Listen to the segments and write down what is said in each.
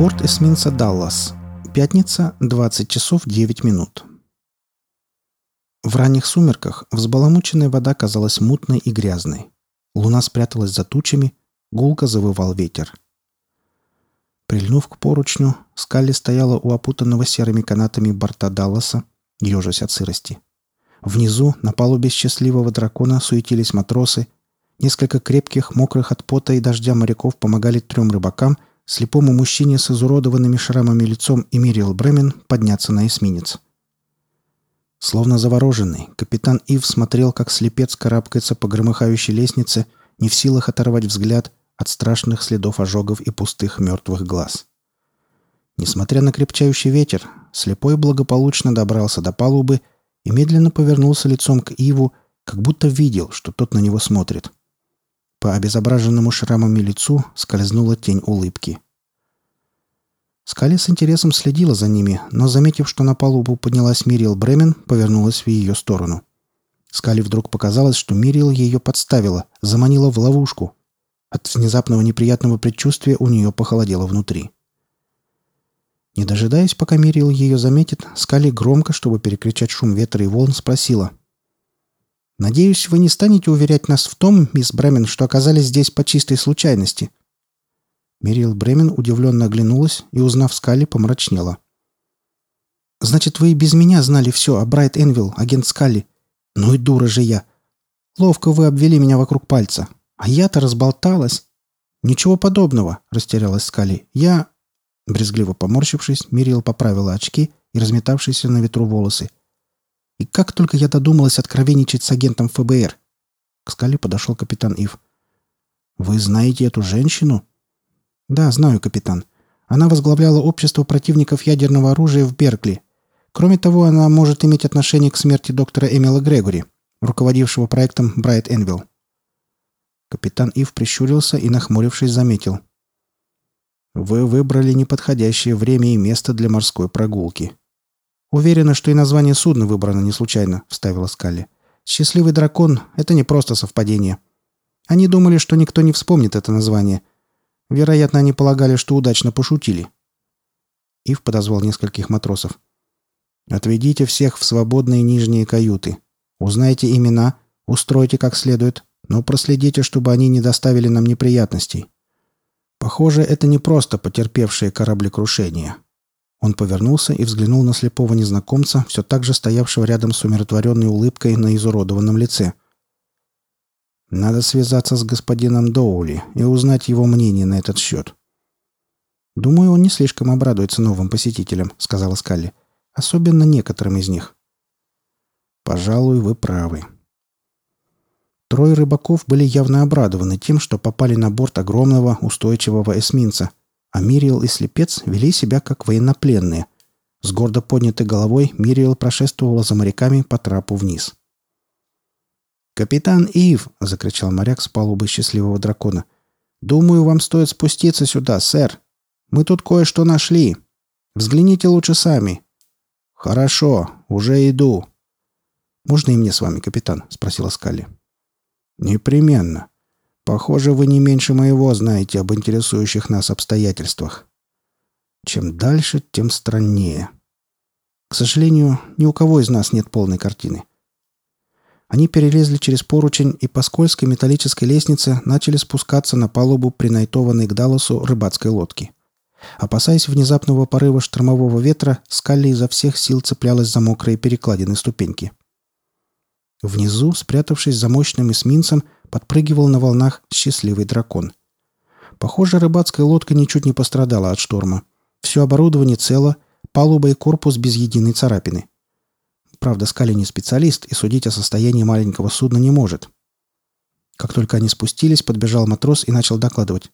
Борт эсминца «Даллас». Пятница, 20 часов 9 минут. В ранних сумерках взбаламученная вода казалась мутной и грязной. Луна спряталась за тучами, гулко завывал ветер. Прильнув к поручню, Скалли стояла у опутанного серыми канатами борта Далласа, ежась от сырости. Внизу, на палубе счастливого дракона, суетились матросы. Несколько крепких, мокрых от пота и дождя моряков помогали трем рыбакам, слепому мужчине с изуродованными шрамами лицом и Мириэл Бремен подняться на эсминец. Словно завороженный, капитан Ив смотрел, как слепец карабкается по громыхающей лестнице, не в силах оторвать взгляд от страшных следов ожогов и пустых мертвых глаз. Несмотря на крепчающий ветер, слепой благополучно добрался до палубы и медленно повернулся лицом к Иву, как будто видел, что тот на него смотрит. По обезображенному шрамами лицу скользнула тень улыбки. Скали с интересом следила за ними, но, заметив, что на палубу поднялась Мириэл Бремен, повернулась в ее сторону. Скали вдруг показалось, что Мириэл ее подставила, заманила в ловушку, от внезапного неприятного предчувствия у нее похолодело внутри. Не дожидаясь, пока Мирил ее заметит, Скали громко, чтобы перекричать шум ветра и волн, спросила. «Надеюсь, вы не станете уверять нас в том, мисс Бремен, что оказались здесь по чистой случайности?» Мирил Бремен удивленно оглянулась и, узнав Скали, помрачнела. «Значит, вы и без меня знали все о Брайт Энвилл, агент Скали. Ну и дура же я. Ловко вы обвели меня вокруг пальца. А я-то разболталась. Ничего подобного, растерялась Скали. Я... Брезгливо поморщившись, Мирил поправила очки и разметавшиеся на ветру волосы. И как только я додумалась откровенничать с агентом ФБР. К Скали подошел капитан Ив. «Вы знаете эту женщину?» «Да, знаю, капитан. Она возглавляла общество противников ядерного оружия в Беркли. Кроме того, она может иметь отношение к смерти доктора Эмила Грегори, руководившего проектом Брайт Энвилл. Капитан Ив прищурился и, нахмурившись, заметил. «Вы выбрали неподходящее время и место для морской прогулки». «Уверена, что и название судна выбрано не случайно», — вставила Скалли. «Счастливый дракон — это не просто совпадение. Они думали, что никто не вспомнит это название. Вероятно, они полагали, что удачно пошутили». Ив подозвал нескольких матросов. «Отведите всех в свободные нижние каюты. Узнайте имена, устройте как следует, но проследите, чтобы они не доставили нам неприятностей. Похоже, это не просто потерпевшие кораблекрушение. Он повернулся и взглянул на слепого незнакомца, все так же стоявшего рядом с умиротворенной улыбкой на изуродованном лице. «Надо связаться с господином Доули и узнать его мнение на этот счет». «Думаю, он не слишком обрадуется новым посетителям», — сказала Скалли. «Особенно некоторым из них». «Пожалуй, вы правы», Трое рыбаков были явно обрадованы тем, что попали на борт огромного устойчивого эсминца, а Мириел и Слепец вели себя как военнопленные. С гордо поднятой головой Мириел прошествовала за моряками по трапу вниз. «Капитан Ив!» — закричал моряк с палубы счастливого дракона. «Думаю, вам стоит спуститься сюда, сэр. Мы тут кое-что нашли. Взгляните лучше сами». «Хорошо, уже иду». «Можно и мне с вами, капитан?» — спросила Скалли. «Непременно. Похоже, вы не меньше моего знаете об интересующих нас обстоятельствах. Чем дальше, тем страннее. К сожалению, ни у кого из нас нет полной картины. Они перелезли через поручень и по скользкой металлической лестнице начали спускаться на палубу принайтованной к Далласу рыбацкой лодки. Опасаясь внезапного порыва штормового ветра, Скалли изо всех сил цеплялась за мокрые перекладины ступеньки. Внизу, спрятавшись за мощным эсминцем, подпрыгивал на волнах счастливый дракон. Похоже, рыбацкая лодка ничуть не пострадала от шторма. Все оборудование цело, палуба и корпус без единой царапины. Правда, Скали не специалист и судить о состоянии маленького судна не может. Как только они спустились, подбежал матрос и начал докладывать.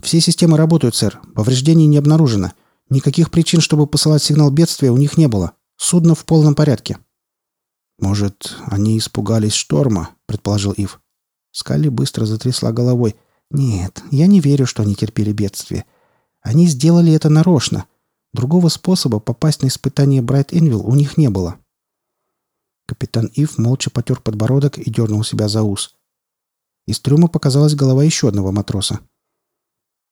«Все системы работают, сэр. Повреждений не обнаружено. Никаких причин, чтобы посылать сигнал бедствия, у них не было. Судно в полном порядке». «Может, они испугались шторма?» — предположил Ив. Скалли быстро затрясла головой. «Нет, я не верю, что они терпели бедствие. Они сделали это нарочно. Другого способа попасть на испытание Брайт Энвилл у них не было». Капитан Ив молча потер подбородок и дернул себя за ус. Из трюма показалась голова еще одного матроса.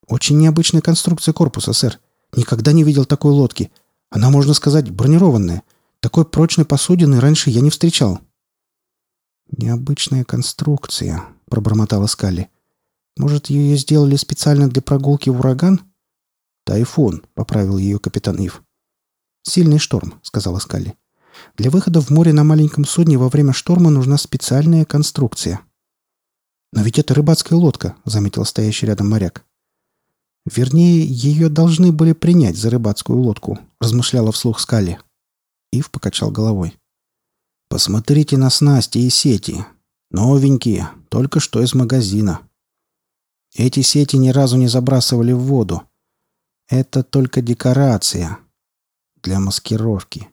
«Очень необычная конструкция корпуса, сэр. Никогда не видел такой лодки. Она, можно сказать, бронированная. Такой прочной посудины раньше я не встречал». «Необычная конструкция», — пробормотала Скалли. «Может, ее сделали специально для прогулки в ураган?» «Тайфун», — поправил ее капитан Ив. «Сильный шторм», — сказала Скалли. «Для выхода в море на маленьком судне во время шторма нужна специальная конструкция». «Но ведь это рыбацкая лодка», — заметил стоящий рядом моряк. «Вернее, ее должны были принять за рыбацкую лодку», — размышляла вслух Скалли. Ив покачал головой. «Посмотрите на снасти и сети. Новенькие, только что из магазина. Эти сети ни разу не забрасывали в воду. Это только декорация. Для маскировки.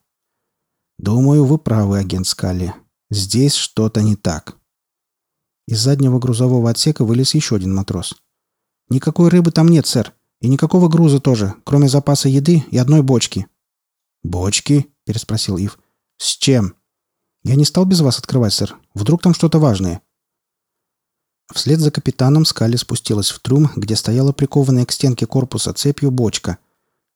Думаю, вы правы, агент Скалли. Здесь что-то не так». Из заднего грузового отсека вылез еще один матрос. «Никакой рыбы там нет, сэр. И никакого груза тоже, кроме запаса еды и одной бочки». «Бочки?» – переспросил Ив. «С чем?» «Я не стал без вас открывать, сэр. Вдруг там что-то важное?» Вслед за капитаном Скалли спустилась в трюм, где стояла прикованная к стенке корпуса цепью бочка.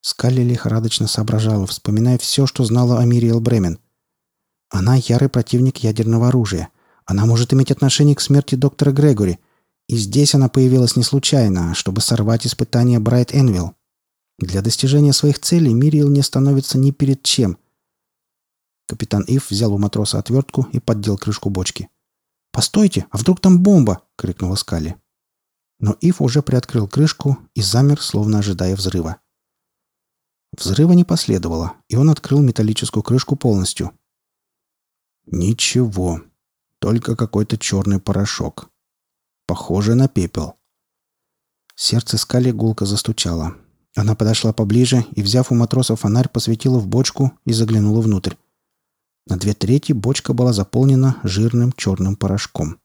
Скалли лихорадочно соображала, вспоминая все, что знала о Мириэл Бремен. Она ярый противник ядерного оружия. Она может иметь отношение к смерти доктора Грегори. И здесь она появилась не случайно, чтобы сорвать испытание Брайт Энвилл. Для достижения своих целей Мириэл не становится ни перед чем. Капитан Ив взял у матроса отвертку и поддел крышку бочки. «Постойте, а вдруг там бомба?» — крикнула Скали. Но Ив уже приоткрыл крышку и замер, словно ожидая взрыва. Взрыва не последовало, и он открыл металлическую крышку полностью. «Ничего», только какой-то черный порошок. Похоже на пепел. Сердце Скали гулко застучало. Она подошла поближе и, взяв у матроса фонарь, посветила в бочку и заглянула внутрь. На две трети бочка была заполнена жирным черным порошком.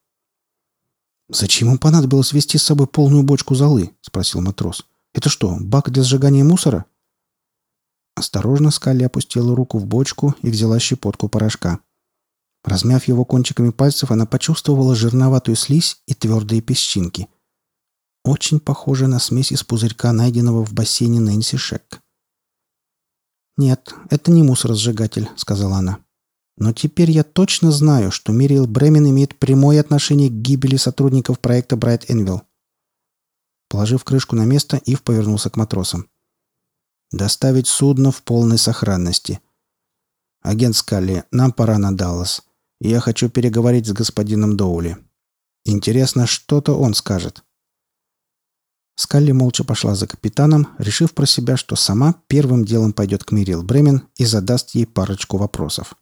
«Зачем им понадобилось вести с собой полную бочку золы?» — спросил матрос. «Это что, бак для сжигания мусора?» Осторожно Скалли опустила руку в бочку и взяла щепотку порошка. Размяв его кончиками пальцев, она почувствовала жирноватую слизь и твердые песчинки. Очень похоже на смесь из пузырька, найденного в бассейне Нэнси Шек. «Нет, это не мусоросжигатель», — сказала она. «Но теперь я точно знаю, что Мириэл Бремен имеет прямое отношение к гибели сотрудников проекта Брайт Энвилл». Положив крышку на место, Ив повернулся к матросам. «Доставить судно в полной сохранности. Агент Скалли, нам пора на Даллас. Я хочу переговорить с господином Доули. Интересно, что-то он скажет». Скалли молча пошла за капитаном, решив про себя, что сама первым делом пойдет к Мирил Бремен и задаст ей парочку вопросов.